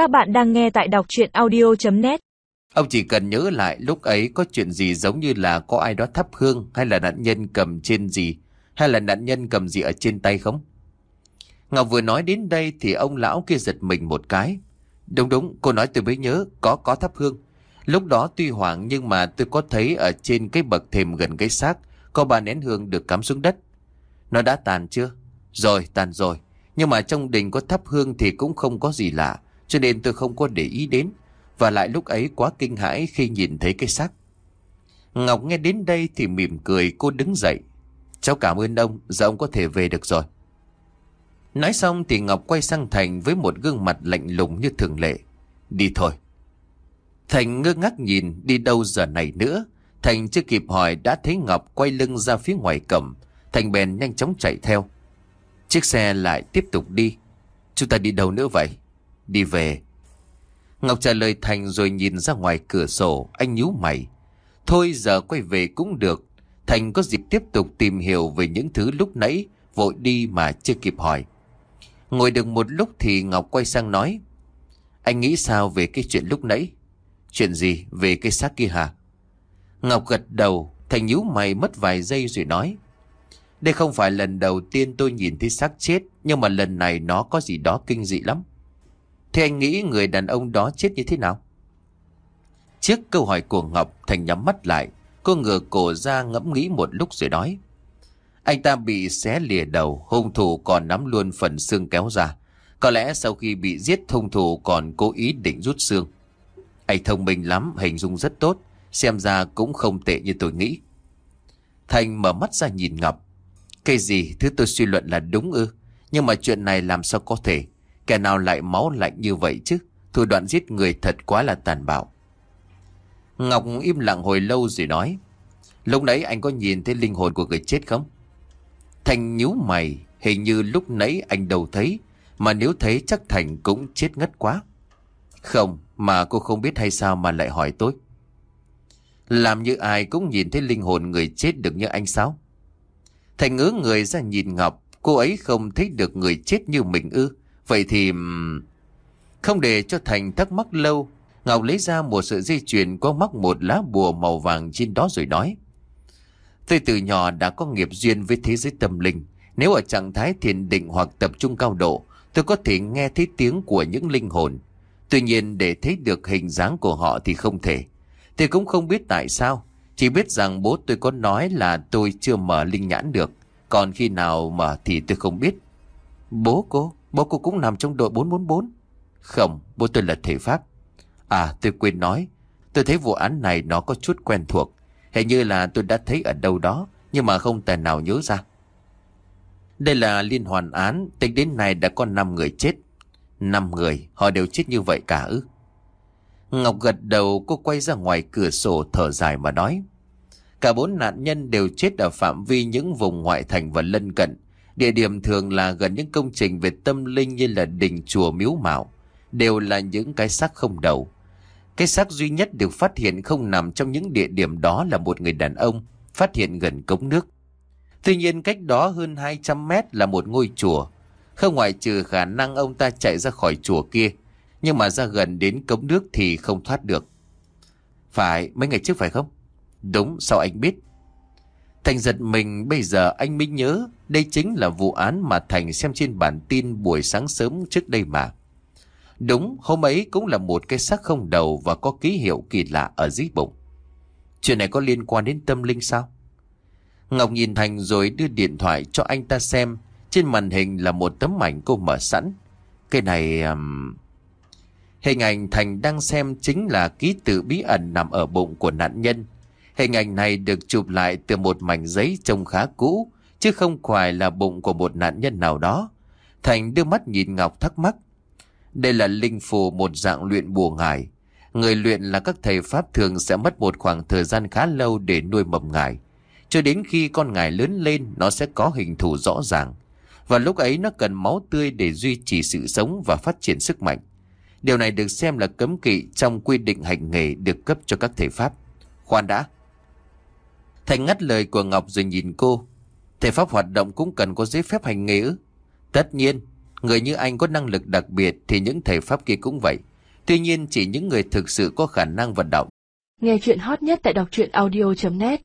Các bạn đang nghe tại đọc chuyện audio.net Ông chỉ cần nhớ lại lúc ấy có chuyện gì giống như là có ai đó thắp hương hay là nạn nhân cầm trên gì hay là nạn nhân cầm gì ở trên tay không? Ngọc vừa nói đến đây thì ông lão kia giật mình một cái. Đúng đúng, cô nói tôi mới nhớ, có có thắp hương. Lúc đó tuy hoảng nhưng mà tôi có thấy ở trên cái bậc thềm gần cái xác có ba nén hương được cắm xuống đất. Nó đã tàn chưa? Rồi, tàn rồi. Nhưng mà trong đình có thắp hương thì cũng không có gì lạ, cho nên tôi không có để ý đến. Và lại lúc ấy quá kinh hãi khi nhìn thấy cái xác. Ngọc nghe đến đây thì mỉm cười cô đứng dậy. Cháu cảm ơn ông, giờ ông có thể về được rồi. Nói xong thì Ngọc quay sang Thành với một gương mặt lạnh lùng như thường lệ. Đi thôi. Thành ngơ ngác nhìn đi đâu giờ này nữa. Thành chưa kịp hỏi đã thấy Ngọc quay lưng ra phía ngoài cổng. Thành bèn nhanh chóng chạy theo. Chiếc xe lại tiếp tục đi. Chúng ta đi đâu nữa vậy? Đi về. Ngọc trả lời Thành rồi nhìn ra ngoài cửa sổ. Anh nhíu mày. Thôi giờ quay về cũng được. Thành có dịp tiếp tục tìm hiểu về những thứ lúc nãy vội đi mà chưa kịp hỏi. Ngồi được một lúc thì Ngọc quay sang nói. Anh nghĩ sao về cái chuyện lúc nãy? Chuyện gì về cái xác kia hả? Ngọc gật đầu, Thành nhíu mày mất vài giây rồi nói. Đây không phải lần đầu tiên tôi nhìn thấy xác chết, nhưng mà lần này nó có gì đó kinh dị lắm. Thế anh nghĩ người đàn ông đó chết như thế nào? Trước câu hỏi của Ngọc, Thành nhắm mắt lại, cô ngửa cổ ra ngẫm nghĩ một lúc rồi nói. Anh ta bị xé lìa đầu, hung thủ còn nắm luôn phần xương kéo ra. Có lẽ sau khi bị giết hung thủ còn cố ý định rút xương. Anh thông minh lắm, hình dung rất tốt, xem ra cũng không tệ như tôi nghĩ. Thành mở mắt ra nhìn Ngọc. Cái gì thứ tôi suy luận là đúng ư? Nhưng mà chuyện này làm sao có thể? Kẻ nào lại máu lạnh như vậy chứ? Thủ đoạn giết người thật quá là tàn bạo. Ngọc im lặng hồi lâu rồi nói. Lúc nãy anh có nhìn thấy linh hồn của người chết không? Thành nhíu mày, hình như lúc nãy anh đâu thấy, mà nếu thấy chắc Thành cũng chết ngất quá. Không, mà cô không biết hay sao mà lại hỏi tôi. Làm như ai cũng nhìn thấy linh hồn người chết được như anh sao? Thành ngứa người ra nhìn Ngọc, cô ấy không thấy được người chết như mình ư. Vậy thì... Không để cho Thành thắc mắc lâu, Ngọc lấy ra một sợi dây chuyền có mắc một lá bùa màu vàng trên đó rồi nói. Tôi từ nhỏ đã có nghiệp duyên với thế giới tâm linh. Nếu ở trạng thái thiền định hoặc tập trung cao độ, tôi có thể nghe thấy tiếng của những linh hồn. Tuy nhiên để thấy được hình dáng của họ thì không thể. Tôi cũng không biết tại sao. Chỉ biết rằng bố tôi có nói là tôi chưa mở linh nhãn được. Còn khi nào mở thì tôi không biết. Bố cô? Bố cô cũng nằm trong đội 444? Không, bố tôi là thể pháp. À, tôi quên nói. Tôi thấy vụ án này nó có chút quen thuộc. Hình như là tôi đã thấy ở đâu đó, nhưng mà không tài nào nhớ ra. Đây là liên hoàn án, tính đến nay đã có 5 người chết. 5 người, họ đều chết như vậy cả ư. Ngọc gật đầu cô quay ra ngoài cửa sổ thở dài mà nói. Cả bốn nạn nhân đều chết ở phạm vi những vùng ngoại thành và lân cận. Địa điểm thường là gần những công trình về tâm linh như là đình chùa miếu mạo. Đều là những cái xác không đầu. Cái xác duy nhất được phát hiện không nằm trong những địa điểm đó là một người đàn ông, phát hiện gần cống nước. Tuy nhiên cách đó hơn 200 mét là một ngôi chùa. Không ngoại trừ khả năng ông ta chạy ra khỏi chùa kia, nhưng mà ra gần đến cống nước thì không thoát được. Phải, mấy ngày trước phải không? Đúng, sao anh biết? Thành giật mình bây giờ anh mới nhớ đây chính là vụ án mà Thành xem trên bản tin buổi sáng sớm trước đây mà. Đúng, hôm ấy cũng là một cái xác không đầu và có ký hiệu kỳ lạ ở dưới bụng. Chuyện này có liên quan đến tâm linh sao? Ngọc nhìn Thành rồi đưa điện thoại cho anh ta xem. Trên màn hình là một tấm ảnh cô mở sẵn. Cái này... Um... Hình ảnh Thành đang xem chính là ký tự bí ẩn nằm ở bụng của nạn nhân. Hình ảnh này được chụp lại từ một mảnh giấy trông khá cũ, chứ không phải là bụng của một nạn nhân nào đó. Thành đưa mắt nhìn Ngọc thắc mắc. Đây là linh phù một dạng luyện bùa ngải. Người luyện là các thầy Pháp thường sẽ mất một khoảng thời gian khá lâu để nuôi mầm ngải. Cho đến khi con ngải lớn lên nó sẽ có hình thù rõ ràng. Và lúc ấy nó cần máu tươi để duy trì sự sống và phát triển sức mạnh. Điều này được xem là cấm kỵ trong quy định hành nghề được cấp cho các thầy Pháp. Khoan đã. Thành ngắt lời của Ngọc rồi nhìn cô. Thầy Pháp hoạt động cũng cần có giấy phép hành nghề ư? Tất nhiên, người như anh có năng lực đặc biệt thì những thầy Pháp kia cũng vậy. Tuy nhiên chỉ những người thực sự có khả năng vận động. Nghe chuyện hot nhất tại đọc truyện audio.net